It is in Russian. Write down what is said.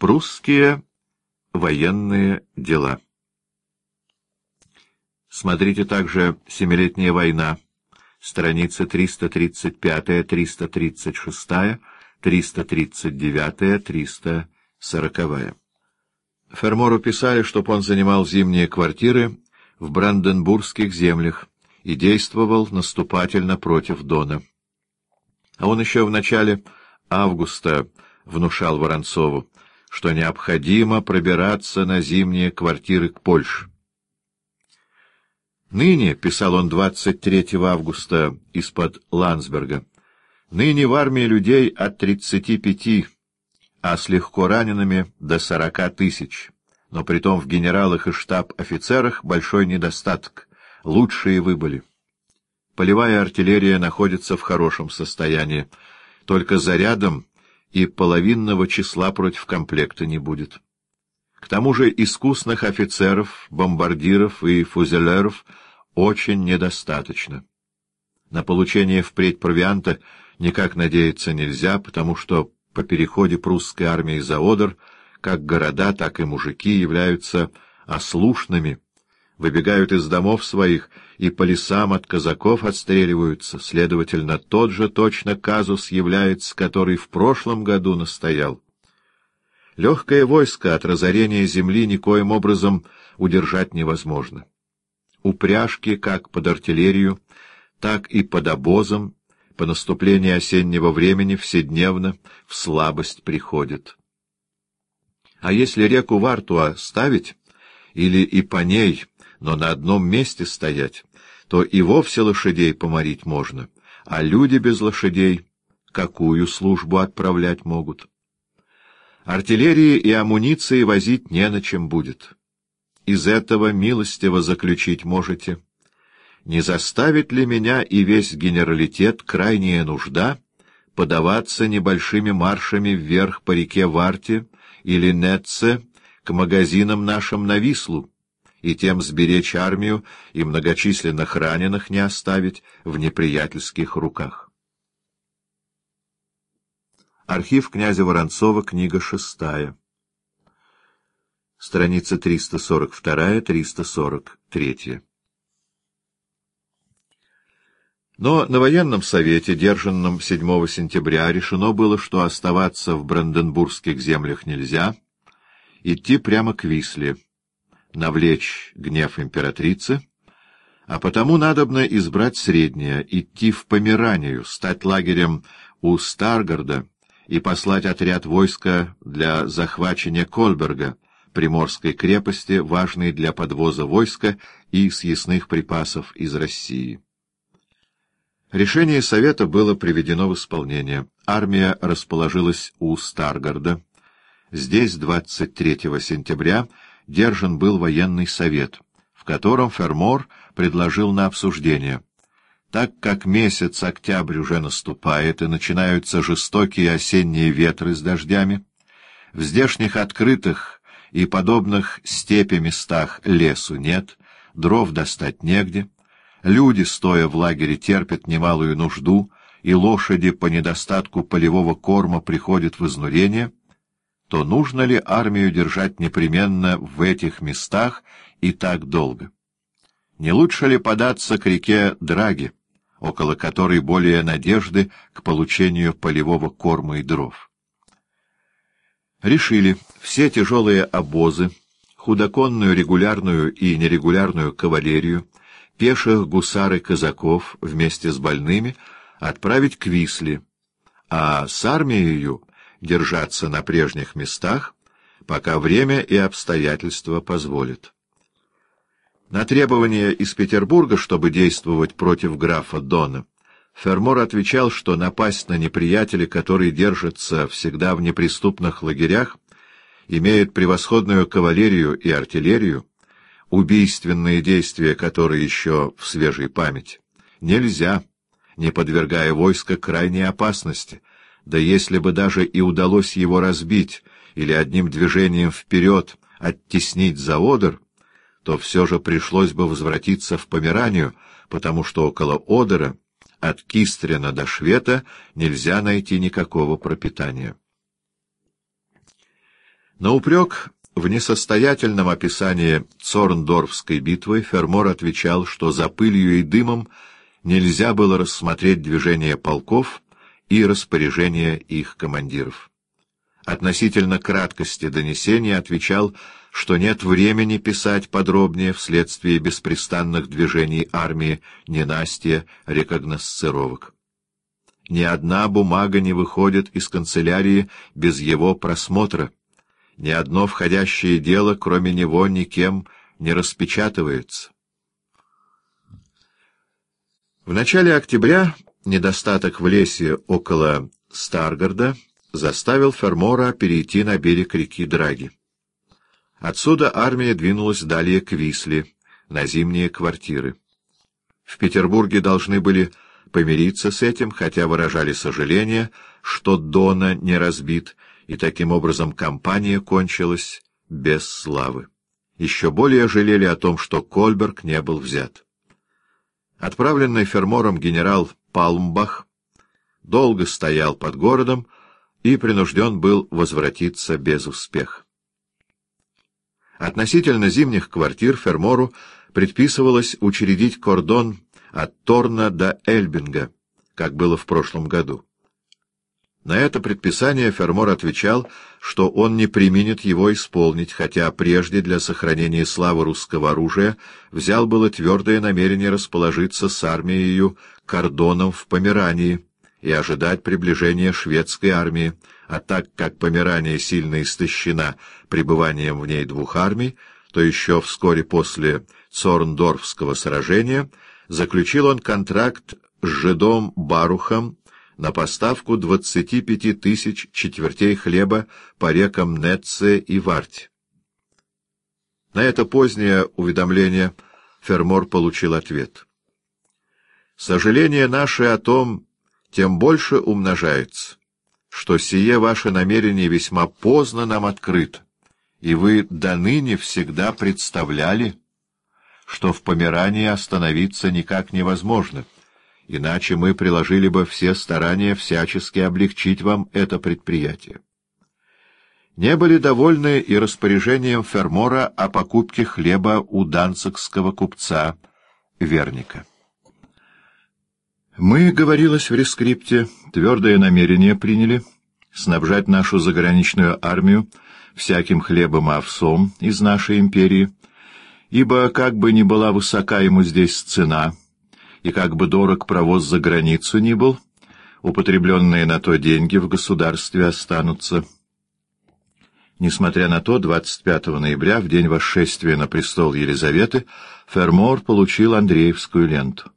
Прусские военные дела. Смотрите также «Семилетняя война», страницы 335, 336, 339, 340. Фермору писали, чтобы он занимал зимние квартиры в Бранденбургских землях и действовал наступательно против Дона. А он еще в начале августа внушал Воронцову, что необходимо пробираться на зимние квартиры к Польше. «Ныне», — писал он 23 августа из-под Ландсберга, — «ныне в армии людей от 35, а с легко ранеными до 40 тысяч, но притом в генералах и штаб-офицерах большой недостаток, лучшие выбыли. Полевая артиллерия находится в хорошем состоянии, только зарядом и половинного числа против комплекта не будет. К тому же искусных офицеров, бомбардиров и фузелеров очень недостаточно. На получение впредь провианта никак надеяться нельзя, потому что по переходе прусской армии за Одер как города, так и мужики являются ослушными, выбегают из домов своих и по лесам от казаков отстреливаются, следовательно, тот же точно казус является, который в прошлом году настоял. Легкое войско от разорения земли никоим образом удержать невозможно. Упряжки как под артиллерию, так и под обозом по наступлении осеннего времени вседневно в слабость приходит. А если реку Вартуа ставить, или и по ней, но на одном месте стоять, то и вовсе лошадей поморить можно, а люди без лошадей какую службу отправлять могут? Артиллерии и амуниции возить не на чем будет. Из этого милостиво заключить можете. Не заставит ли меня и весь генералитет крайняя нужда подаваться небольшими маршами вверх по реке Варте или Нетце к магазинам нашим на Вислу, и тем сберечь армию и многочисленных раненых не оставить в неприятельских руках. Архив князя Воронцова, книга шестая. Страница 342-343. Но на военном совете, держанном 7 сентября, решено было, что оставаться в Бранденбургских землях нельзя, идти прямо к Висле, навлечь гнев императрицы, а потому надобно избрать среднее, идти в Померанию, стать лагерем у Старгарда, и послать отряд войска для захвачения Кольберга, приморской крепости, важной для подвоза войска и съестных припасов из России. Решение Совета было приведено в исполнение. Армия расположилась у Старгарда. Здесь 23 сентября держан был военный совет, в котором Фермор предложил на обсуждение — так как месяц октябрь уже наступает и начинаются жестокие осенние ветры с дождями, в здешних открытых и подобных степи местах лесу нет, дров достать негде, люди, стоя в лагере, терпят немалую нужду, и лошади по недостатку полевого корма приходят в изнурение, то нужно ли армию держать непременно в этих местах и так долго? Не лучше ли податься к реке Драги? около которой более надежды к получению полевого корма и дров. Решили все тяжелые обозы, худоконную регулярную и нерегулярную кавалерию, пеших гусар и казаков вместе с больными отправить к Висле, а с армией держаться на прежних местах, пока время и обстоятельства позволят. На требование из Петербурга, чтобы действовать против графа Дона, Фермор отвечал, что напасть на неприятеля, который держится всегда в неприступных лагерях, имеет превосходную кавалерию и артиллерию, убийственные действия которые еще в свежей памяти. Нельзя, не подвергая войска крайней опасности, да если бы даже и удалось его разбить или одним движением вперед оттеснить за Одер, то все же пришлось бы возвратиться в Померанию, потому что около Одера, от Кистрина до Швета, нельзя найти никакого пропитания. На упрек в несостоятельном описании Цорндорфской битвы Фермор отвечал, что за пылью и дымом нельзя было рассмотреть движение полков и распоряжения их командиров. Относительно краткости донесения отвечал, что нет времени писать подробнее вследствие беспрестанных движений армии, ненастья, рекогносцировок. Ни одна бумага не выходит из канцелярии без его просмотра. Ни одно входящее дело, кроме него, никем не распечатывается. В начале октября недостаток в лесе около Старгарда заставил Фермора перейти на берег реки Драги. Отсюда армия двинулась далее к Висле, на зимние квартиры. В Петербурге должны были помириться с этим, хотя выражали сожаление, что Дона не разбит, и таким образом кампания кончилась без славы. Еще более жалели о том, что Кольберг не был взят. Отправленный фермором генерал Палмбах долго стоял под городом и принужден был возвратиться без успеха. Относительно зимних квартир фермору предписывалось учредить кордон от Торна до Эльбинга, как было в прошлом году. На это предписание Фермор отвечал, что он не применит его исполнить, хотя прежде для сохранения славы русского оружия взял было твердое намерение расположиться с армией кордоном в Померании и ожидать приближения шведской армии, а так как Померания сильно истощена пребыванием в ней двух армий, то еще вскоре после Цорндорфского сражения заключил он контракт с жидом Барухом на поставку 25 тысяч четвертей хлеба по рекам Нетце и Варте. На это позднее уведомление Фермор получил ответ. «Сожаление наше о том тем больше умножается, что сие ваше намерение весьма поздно нам открыто, и вы до ныне всегда представляли, что в Померании остановиться никак невозможно» иначе мы приложили бы все старания всячески облегчить вам это предприятие. Не были довольны и распоряжением Фермора о покупке хлеба у данцикского купца Верника. Мы, говорилось в рескрипте, твердое намерение приняли снабжать нашу заграничную армию всяким хлебом и овсом из нашей империи, ибо, как бы ни была высока ему здесь цена — и как бы дорог провоз за границу ни был, употребленные на то деньги в государстве останутся. Несмотря на то, 25 ноября, в день восшествия на престол Елизаветы, Фермор получил Андреевскую ленту.